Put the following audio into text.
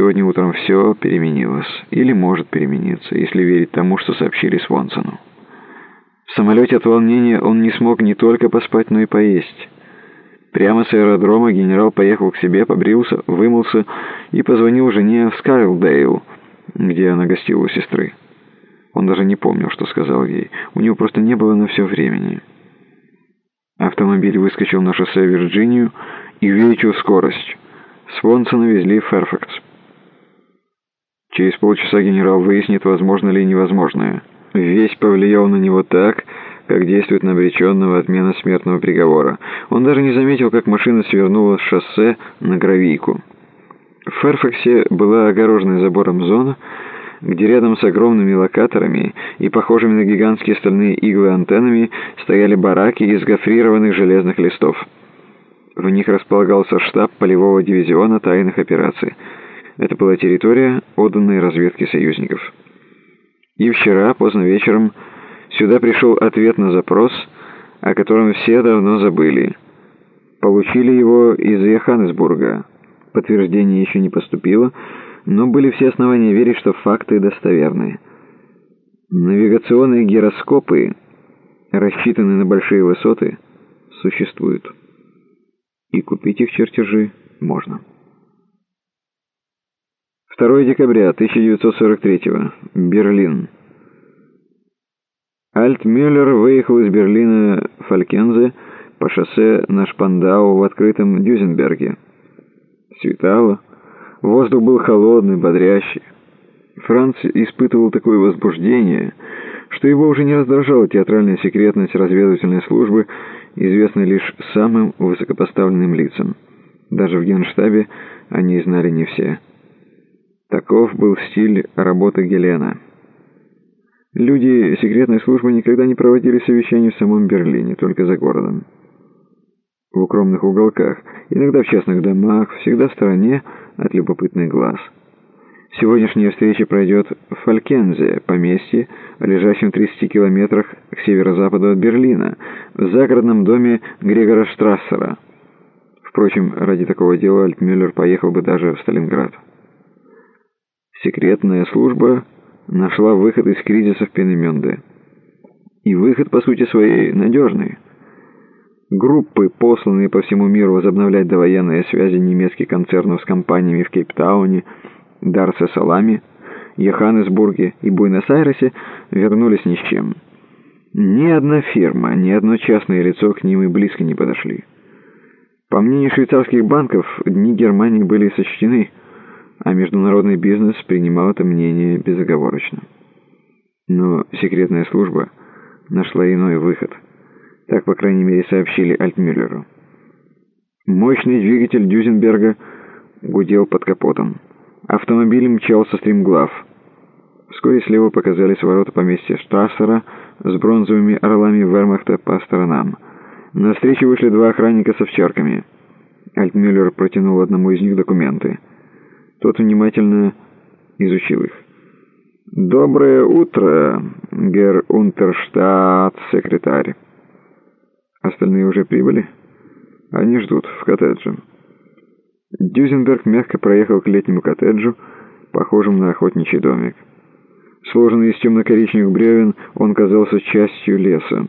сегодня утром все переменилось. Или может перемениться, если верить тому, что сообщили Свонсону. В самолете от волнения он не смог не только поспать, но и поесть. Прямо с аэродрома генерал поехал к себе, побрился, вымылся и позвонил жене в Скайлдейл, где она гостила у сестры. Он даже не помнил, что сказал ей. У него просто не было на все времени. Автомобиль выскочил на шоссе Вирджинию и увеличил скорость. Свонсона везли в Ферфакс. Через полчаса генерал выяснит, возможно ли невозможное. Весь повлиял на него так, как действует на обреченного отмена смертного приговора. Он даже не заметил, как машина свернула с шоссе на гравийку. В Ферфаксе была огороженная забором зона, где рядом с огромными локаторами и похожими на гигантские стальные иглы антеннами стояли бараки из гофрированных железных листов. В них располагался штаб полевого дивизиона тайных операций. Это была территория, отданной разведке союзников. И вчера, поздно вечером, сюда пришел ответ на запрос, о котором все давно забыли. Получили его из Йоханнесбурга. Подтверждение еще не поступило, но были все основания верить, что факты достоверные. Навигационные гироскопы, рассчитанные на большие высоты, существуют. И купить их чертежи можно. 2 декабря 1943 Берлин. Альтмюллер выехал из Берлина Фалькензе по шоссе на Шпандау в открытом Дюзенберге. Светало. Воздух был холодный, бодрящий. Франц испытывал такое возбуждение, что его уже не раздражала театральная секретность разведывательной службы, известной лишь самым высокопоставленным лицам. Даже в генштабе они знали не все. Таков был стиль работы Гелена. Люди секретной службы никогда не проводили совещаний в самом Берлине, только за городом в укромных уголках, иногда в частных домах, всегда в стороне от любопытных глаз. Сегодняшняя встреча пройдет в Фалькензе, поместье, лежащем в 30 километрах к северо-западу от Берлина, в загородном доме Грегора Штрассера. Впрочем, ради такого дела Альтмюллер поехал бы даже в Сталинград. Секретная служба нашла выход из кризиса в Пенеменде. И выход, по сути своей, надежный – Группы, посланные по всему миру возобновлять довоенные связи немецких концернов с компаниями в Кейптауне, Дарсе-Салами, Йоханнесбурге и Буэнос-Айресе, вернулись ни с чем. Ни одна фирма, ни одно частное лицо к ним и близко не подошли. По мнению швейцарских банков, дни Германии были сочтены, а международный бизнес принимал это мнение безоговорочно. Но секретная служба нашла иной выход – так, по крайней мере, сообщили Альтмюллеру. Мощный двигатель Дюзенберга гудел под капотом. Автомобиль мчался стремглав. Вскоре слева показались ворота поместья Штрассера с бронзовыми орлами вермахта по сторонам. На встречу вышли два охранника с овчарками. Альтмюллер протянул одному из них документы. Тот внимательно изучил их. «Доброе утро, герр Унтерштадт-секретарь». Остальные уже прибыли? Они ждут в коттедже. Дюзенберг мягко проехал к летнему коттеджу, похожему на охотничий домик. Сложенный из темно-коричневых бревен, он казался частью леса.